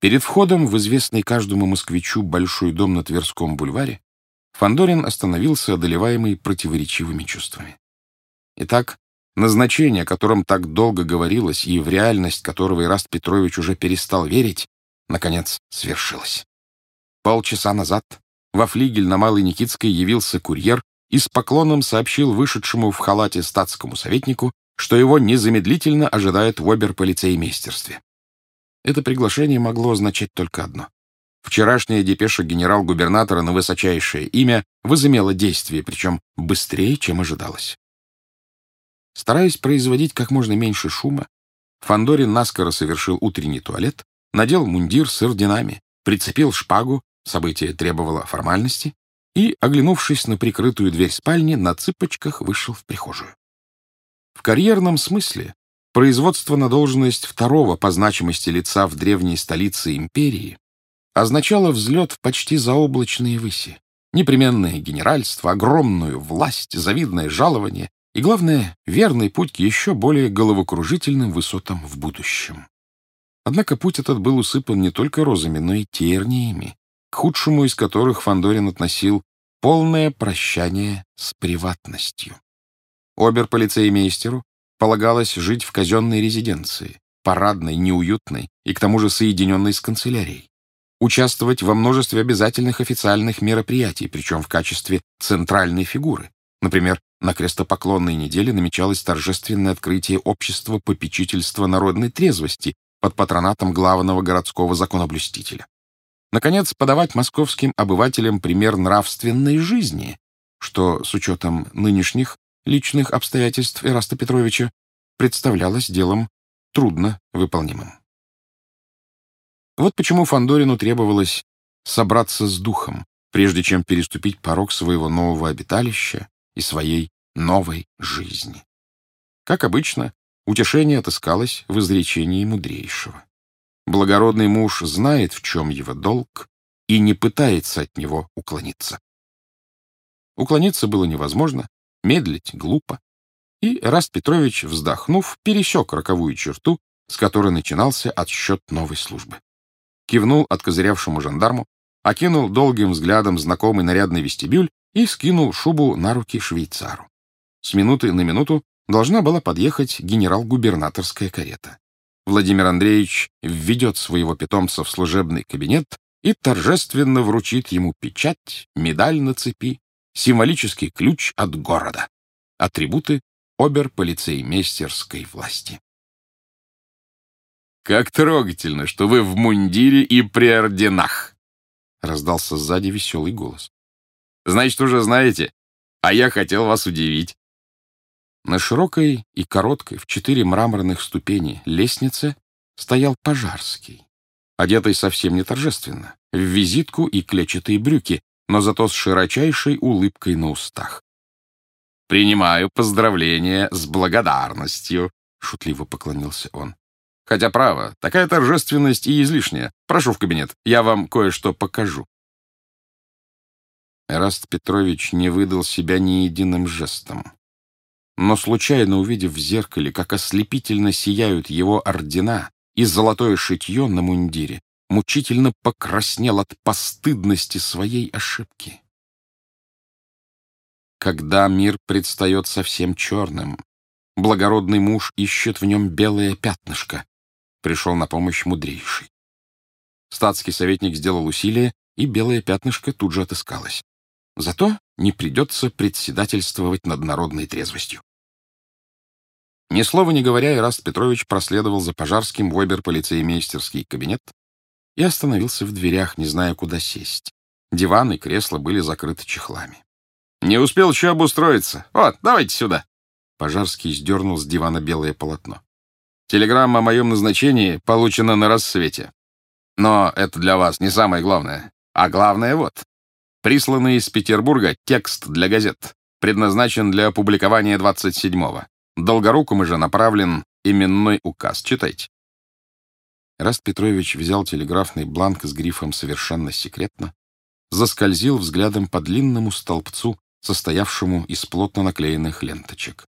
Перед входом в известный каждому москвичу большой дом на Тверском бульваре Фандорин остановился, одолеваемый противоречивыми чувствами. Итак, назначение, о котором так долго говорилось и в реальность которого Ираст Петрович уже перестал верить, наконец свершилось. Полчаса назад во флигель на Малой Никитской явился курьер и с поклоном сообщил вышедшему в халате статскому советнику, что его незамедлительно ожидают в оберполицеймейстерстве. Это приглашение могло означать только одно. Вчерашняя депеша генерал-губернатора на высочайшее имя возымела действие, причем быстрее, чем ожидалось. Стараясь производить как можно меньше шума, Фандорин наскоро совершил утренний туалет, надел мундир с орденами, прицепил шпагу, событие требовало формальности, и, оглянувшись на прикрытую дверь спальни, на цыпочках вышел в прихожую. В карьерном смысле производство на должность второго по значимости лица в древней столице империи означало взлет в почти заоблачные выси, непременное генеральство, огромную власть, завидное жалование и, главное, верный путь к еще более головокружительным высотам в будущем. Однако путь этот был усыпан не только розами, но и терниями, к худшему из которых Фандорин относил полное прощание с приватностью. Обер-полицеймейстеру полагалось жить в казенной резиденции, парадной, неуютной и к тому же соединенной с канцелярией. Участвовать во множестве обязательных официальных мероприятий, причем в качестве центральной фигуры. Например, на крестопоклонной неделе намечалось торжественное открытие общества попечительства народной трезвости под патронатом главного городского законоблюстителя. Наконец, подавать московским обывателям пример нравственной жизни, что, с учетом нынешних личных обстоятельств Эраста Петровича, представлялось делом трудно выполнимым. Вот почему Фандорину требовалось собраться с духом, прежде чем переступить порог своего нового обиталища и своей новой жизни. Как обычно, утешение отыскалось в изречении мудрейшего. Благородный муж знает, в чем его долг, и не пытается от него уклониться. Уклониться было невозможно, медлить глупо, и Раст Петрович, вздохнув, пересек роковую черту, с которой начинался отсчет новой службы. Кивнул откозырявшему жандарму, окинул долгим взглядом знакомый нарядный вестибюль и скинул шубу на руки швейцару. С минуты на минуту должна была подъехать генерал-губернаторская карета. Владимир Андреевич введет своего питомца в служебный кабинет и торжественно вручит ему печать, медаль на цепи, символический ключ от города, атрибуты оберполицеймейстерской власти. «Как трогательно, что вы в мундире и при орденах!» — раздался сзади веселый голос. «Значит, уже знаете, а я хотел вас удивить». На широкой и короткой, в четыре мраморных ступени лестнице стоял Пожарский, одетый совсем не торжественно, в визитку и клетчатые брюки, но зато с широчайшей улыбкой на устах. «Принимаю поздравления с благодарностью», — шутливо поклонился он. «Хотя, право, такая торжественность и излишняя. Прошу в кабинет, я вам кое-что покажу». Эраст Петрович не выдал себя ни единым жестом. Но, случайно увидев в зеркале, как ослепительно сияют его ордена и золотое шитье на мундире, мучительно покраснел от постыдности своей ошибки. Когда мир предстает совсем черным, благородный муж ищет в нем белое пятнышко. Пришел на помощь мудрейший. Статский советник сделал усилие, и белое пятнышко тут же отыскалось. Зато не придется председательствовать над народной трезвостью. Ни слова не говоря, Ираст Петрович проследовал за Пожарским в обер-полицеймейстерский кабинет и остановился в дверях, не зная, куда сесть. Диван и кресла были закрыты чехлами. Не успел еще обустроиться. Вот, давайте сюда. Пожарский сдернул с дивана белое полотно. Телеграмма о моем назначении получена на рассвете. Но это для вас не самое главное. А главное вот. Присланный из Петербурга текст для газет. Предназначен для опубликования 27-го. Долгорукому же направлен именной указ. Читайте. Раст Петрович взял телеграфный бланк с грифом «Совершенно секретно», заскользил взглядом по длинному столбцу состоявшему из плотно наклеенных ленточек.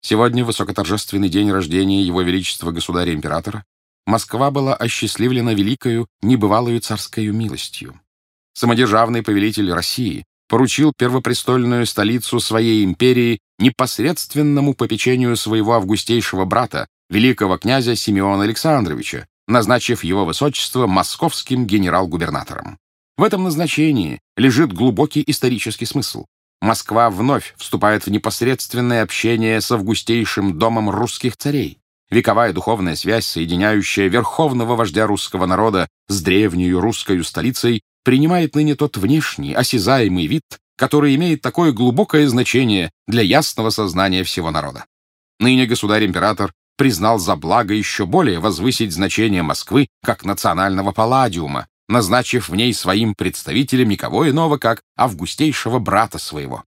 Сегодня высокоторжественный день рождения Его Величества Государя-Императора, Москва была осчастливлена великою, небывалою царскою милостью. Самодержавный повелитель России поручил первопрестольную столицу своей империи непосредственному попечению своего августейшего брата, великого князя Симеона Александровича, назначив его высочество московским генерал-губернатором. В этом назначении лежит глубокий исторический смысл. Москва вновь вступает в непосредственное общение с августейшим домом русских царей. Вековая духовная связь, соединяющая верховного вождя русского народа с древнею русской столицей, принимает ныне тот внешний, осязаемый вид, который имеет такое глубокое значение для ясного сознания всего народа. Ныне государь-император признал за благо еще более возвысить значение Москвы как национального палладиума, назначив в ней своим представителем никого иного, как августейшего брата своего.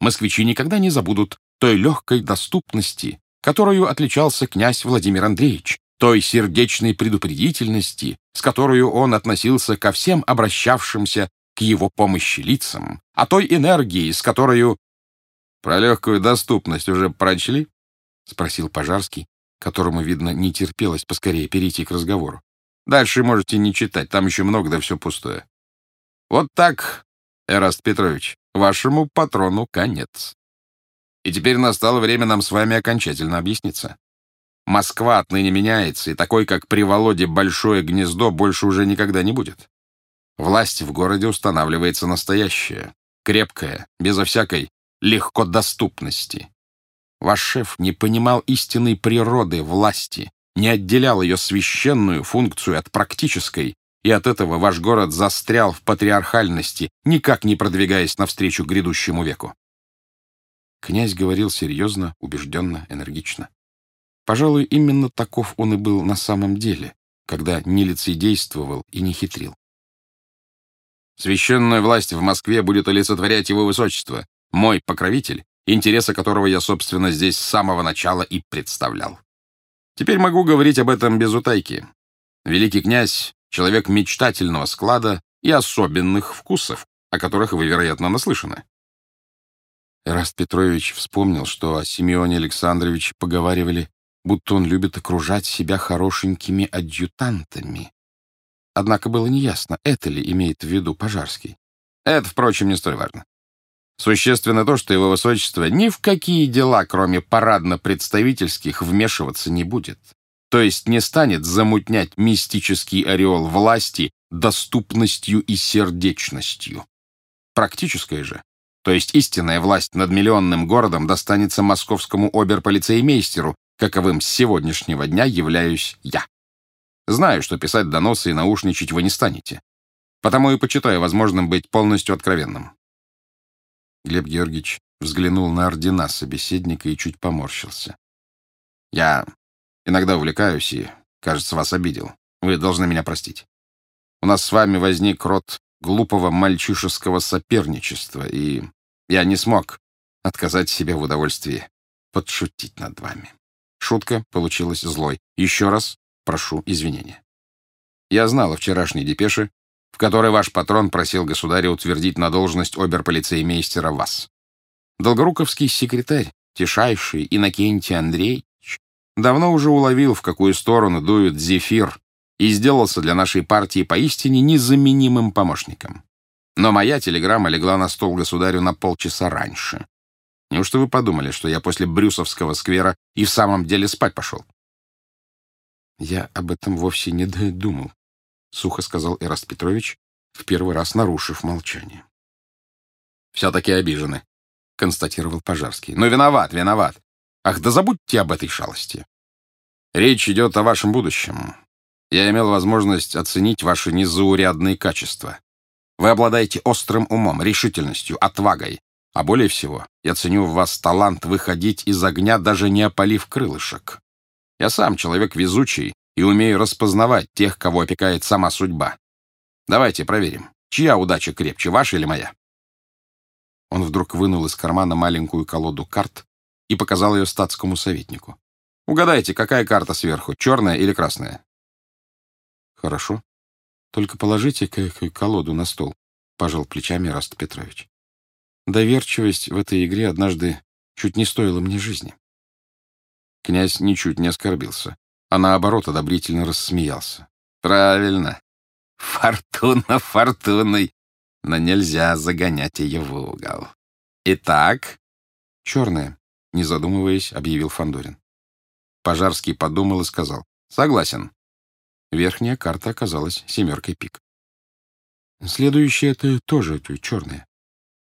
Москвичи никогда не забудут той легкой доступности, которую отличался князь Владимир Андреевич, той сердечной предупредительности, с которой он относился ко всем обращавшимся к его помощи лицам, а той энергии, с которой... «Про легкую доступность уже прочли?» — спросил Пожарский, которому, видно, не терпелось поскорее перейти к разговору. Дальше можете не читать, там еще много, да все пустое. Вот так, Эраст Петрович, вашему патрону конец. И теперь настало время нам с вами окончательно объясниться. Москва отныне меняется, и такой, как при Володе Большое Гнездо, больше уже никогда не будет. Власть в городе устанавливается настоящая, крепкая, безо всякой легкодоступности. Ваш шеф не понимал истинной природы власти, не отделял ее священную функцию от практической, и от этого ваш город застрял в патриархальности, никак не продвигаясь навстречу грядущему веку. Князь говорил серьезно, убежденно, энергично. Пожалуй, именно таков он и был на самом деле, когда не лицедействовал и не хитрил. Священная власть в Москве будет олицетворять его высочество, мой покровитель, интересы которого я, собственно, здесь с самого начала и представлял. Теперь могу говорить об этом без утайки. Великий князь — человек мечтательного склада и особенных вкусов, о которых вы, вероятно, наслышаны. Эраст Петрович вспомнил, что о Симеоне Александровиче поговаривали, будто он любит окружать себя хорошенькими адъютантами. Однако было неясно, это ли имеет в виду Пожарский. Это, впрочем, не столь важно. Существенно то, что его высочество ни в какие дела, кроме парадно-представительских, вмешиваться не будет. То есть не станет замутнять мистический ореол власти доступностью и сердечностью. Практическая же, то есть истинная власть над миллионным городом достанется московскому оберполицеймейстеру, каковым с сегодняшнего дня являюсь я. Знаю, что писать доносы и наушничать вы не станете. Потому и почитаю возможным быть полностью откровенным. Глеб Георгиевич взглянул на ордена собеседника и чуть поморщился. «Я иногда увлекаюсь и, кажется, вас обидел. Вы должны меня простить. У нас с вами возник род глупого мальчишеского соперничества, и я не смог отказать себе в удовольствии подшутить над вами. Шутка получилась злой. Еще раз прошу извинения. Я знал о вчерашней депеше, в которой ваш патрон просил государя утвердить на должность оберполицеймейстера вас. Долгоруковский секретарь, тишайший Иннокентий Андреевич, давно уже уловил, в какую сторону дует зефир, и сделался для нашей партии поистине незаменимым помощником. Но моя телеграмма легла на стол государю на полчаса раньше. Неужто вы подумали, что я после Брюсовского сквера и в самом деле спать пошел? Я об этом вовсе не думал. — сухо сказал Эраст Петрович, в первый раз нарушив молчание. «Все-таки обижены», — констатировал Пожарский. «Но виноват, виноват. Ах, да забудьте об этой шалости. Речь идет о вашем будущем. Я имел возможность оценить ваши незаурядные качества. Вы обладаете острым умом, решительностью, отвагой. А более всего, я ценю в вас талант выходить из огня, даже не опалив крылышек. Я сам человек везучий, и умею распознавать тех, кого опекает сама судьба. Давайте проверим, чья удача крепче, ваша или моя?» Он вдруг вынул из кармана маленькую колоду карт и показал ее статскому советнику. «Угадайте, какая карта сверху, черная или красная?» «Хорошо. Только положите колоду на стол», — пожал плечами Раст Петрович. «Доверчивость в этой игре однажды чуть не стоила мне жизни». Князь ничуть не оскорбился а наоборот одобрительно рассмеялся. «Правильно. Фортуна фортуной, но нельзя загонять ее в угол. Итак...» «Черная», — не задумываясь, объявил Фандорин. Пожарский подумал и сказал. «Согласен». Верхняя карта оказалась семеркой пик. «Следующая — это тоже черная».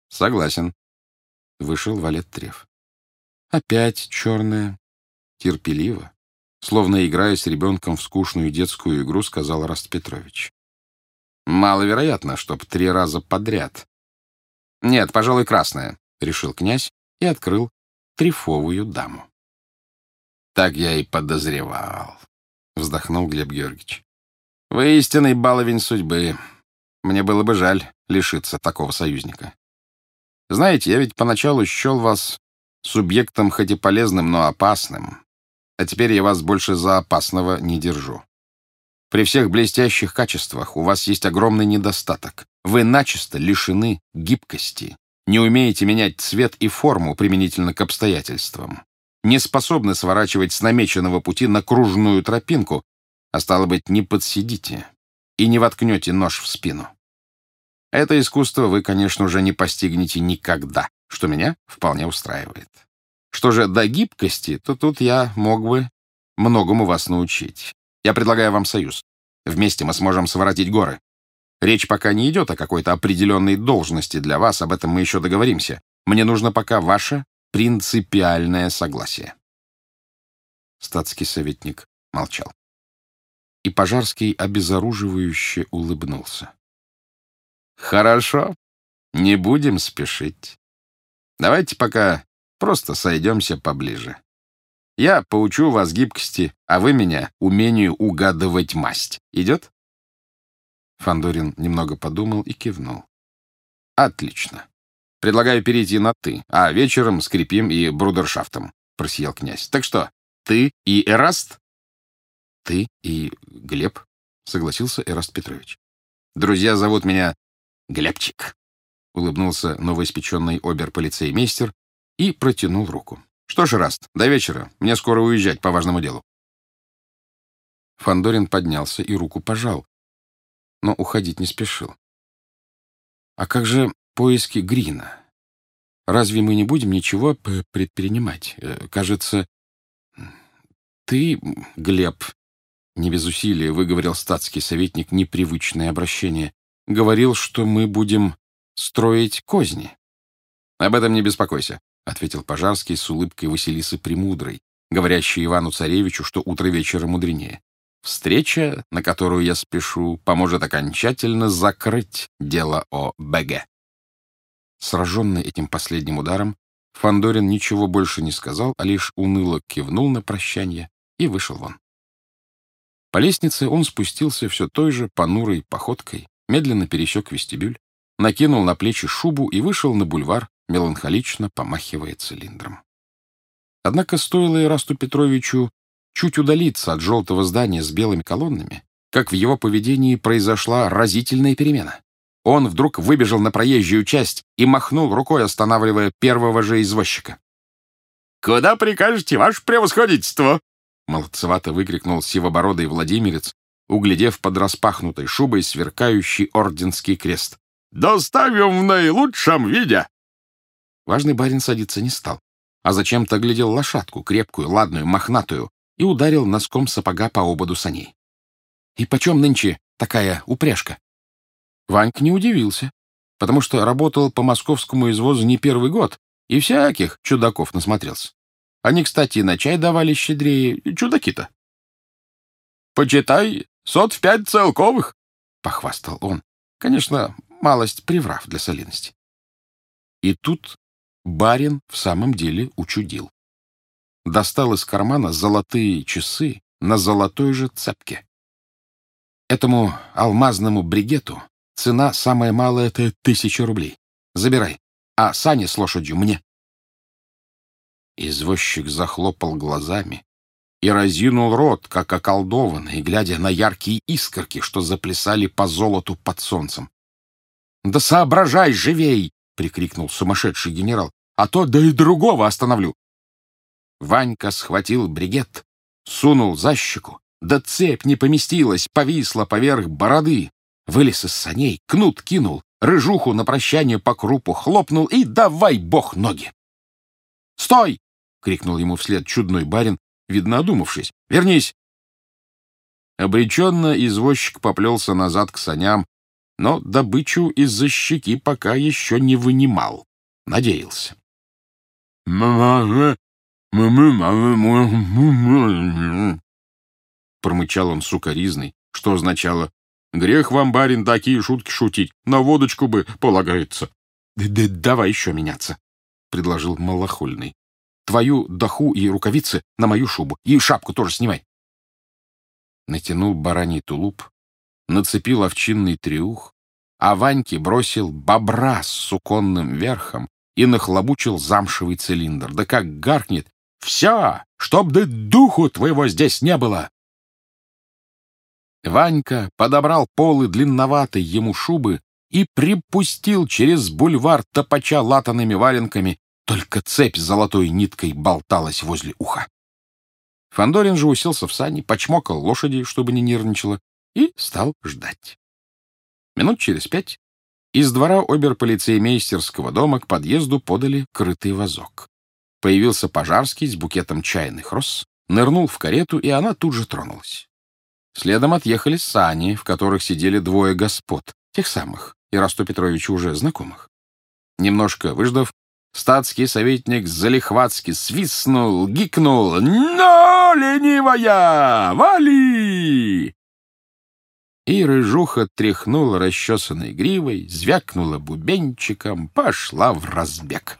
«Согласен». Вышел Валет Треф. «Опять черная». Терпеливо, словно играя с ребенком в скучную детскую игру, сказал Раст Петрович. «Маловероятно, чтоб три раза подряд». «Нет, пожалуй, красная», — решил князь и открыл трифовую даму. «Так я и подозревал», — вздохнул Глеб Георгиевич. «Вы истинный баловень судьбы. Мне было бы жаль лишиться такого союзника. Знаете, я ведь поначалу счел вас субъектом хоть и полезным, но опасным. А теперь я вас больше за опасного не держу. При всех блестящих качествах у вас есть огромный недостаток. Вы начисто лишены гибкости, не умеете менять цвет и форму применительно к обстоятельствам не способны сворачивать с намеченного пути на кружную тропинку, а стало быть, не подсидите и не воткнете нож в спину. Это искусство вы, конечно, уже не постигнете никогда, что меня вполне устраивает. Что же до гибкости, то тут я мог бы многому вас научить. Я предлагаю вам союз. Вместе мы сможем своротить горы. Речь пока не идет о какой-то определенной должности для вас, об этом мы еще договоримся. Мне нужно пока ваше принципиальное согласие. Статский советник молчал. И Пожарский обезоруживающе улыбнулся. «Хорошо, не будем спешить. Давайте пока просто сойдемся поближе. Я поучу вас гибкости, а вы меня умению угадывать масть. Идет?» Фандорин немного подумал и кивнул. «Отлично. Предлагаю перейти на «ты», а вечером скрипим и брудершафтом», — просиял князь. «Так что, ты и Эраст?» «Ты и Глеб», — согласился Эраст Петрович. «Друзья зовут меня Глебчик», — улыбнулся новоиспеченный обер-полицеймейстер и протянул руку. «Что ж, Эраст, до вечера. Мне скоро уезжать по важному делу». Фандорин поднялся и руку пожал, но уходить не спешил. «А как же поиски Грина. Разве мы не будем ничего предпринимать? Э, кажется, ты, Глеб, не без усилия выговорил статский советник непривычное обращение, говорил, что мы будем строить козни. Об этом не беспокойся, ответил Пожарский с улыбкой Василисы Премудрой, говорящей Ивану Царевичу, что утро вечера мудренее. Встреча, на которую я спешу, поможет окончательно закрыть дело о БГ. Сраженный этим последним ударом, Фандорин ничего больше не сказал, а лишь уныло кивнул на прощание и вышел вон. По лестнице он спустился все той же понурой походкой, медленно пересек вестибюль, накинул на плечи шубу и вышел на бульвар, меланхолично помахивая цилиндром. Однако стоило Ирасту Петровичу чуть удалиться от желтого здания с белыми колоннами, как в его поведении произошла разительная перемена. Он вдруг выбежал на проезжую часть и махнул рукой, останавливая первого же извозчика. «Куда прикажете, ваше превосходительство?» Молодцевато выкрикнул сивобородый владимирец, углядев под распахнутой шубой сверкающий орденский крест. «Доставим в наилучшем виде!» Важный барин садиться не стал, а зачем-то глядел лошадку, крепкую, ладную, мохнатую, и ударил носком сапога по ободу саней. «И почем нынче такая упряжка?» Ванька не удивился, потому что работал по московскому извозу не первый год и всяких чудаков насмотрелся. Они, кстати, на чай давали щедрее, чудаки-то. «Почитай, сот в пять целковых», — похвастал он. Конечно, малость приврав для солидности. И тут барин в самом деле учудил. Достал из кармана золотые часы на золотой же цепке. Этому алмазному бригету Цена самая малая — это тысяча рублей. Забирай. А сани с лошадью мне. Извозчик захлопал глазами и разинул рот, как околдованный, глядя на яркие искорки, что заплясали по золоту под солнцем. — Да соображай живей! — прикрикнул сумасшедший генерал. — А то да и другого остановлю. Ванька схватил бригет, сунул за щеку, да цепь не поместилась, повисла поверх бороды. Вылез из саней, кнут кинул, рыжуху на прощание по крупу хлопнул и давай бог ноги. «Стой!» — крикнул ему вслед чудной барин, видно одумавшись. «Вернись!» Обреченно извозчик поплелся назад к саням, но добычу из-за щеки пока еще не вынимал. Надеялся. Промычал он сукоризный, что означало «Грех вам, барин, такие шутки шутить, на водочку бы полагается». «Да, да давай еще меняться», — предложил малохольный. «Твою доху и рукавицы на мою шубу, и шапку тоже снимай» натянул бараний тулуп, нацепил овчинный триух, а Ваньке бросил бобра с суконным верхом и нахлобучил замшевый цилиндр. Да как гаркнет! «Все! Чтоб да духу твоего здесь не было!» Ванька подобрал полы длинноватой ему шубы и припустил через бульвар топача латаными валенками, только цепь с золотой ниткой болталась возле уха. Фандорин же уселся в сани, почмокал лошади, чтобы не нервничала, и стал ждать. Минут через пять из двора оберполицеймейстерского дома к подъезду подали крытый вазок. Появился пожарский с букетом чайных роз, нырнул в карету, и она тут же тронулась. Следом отъехали сани, в которых сидели двое господ, тех самых, Ирасту Петровичу уже знакомых. Немножко выждав, Статский советник залихватски свистнул, гикнул «Но, ленивая, вали!» И рыжуха тряхнула расчесанной гривой, звякнула бубенчиком, пошла в разбег.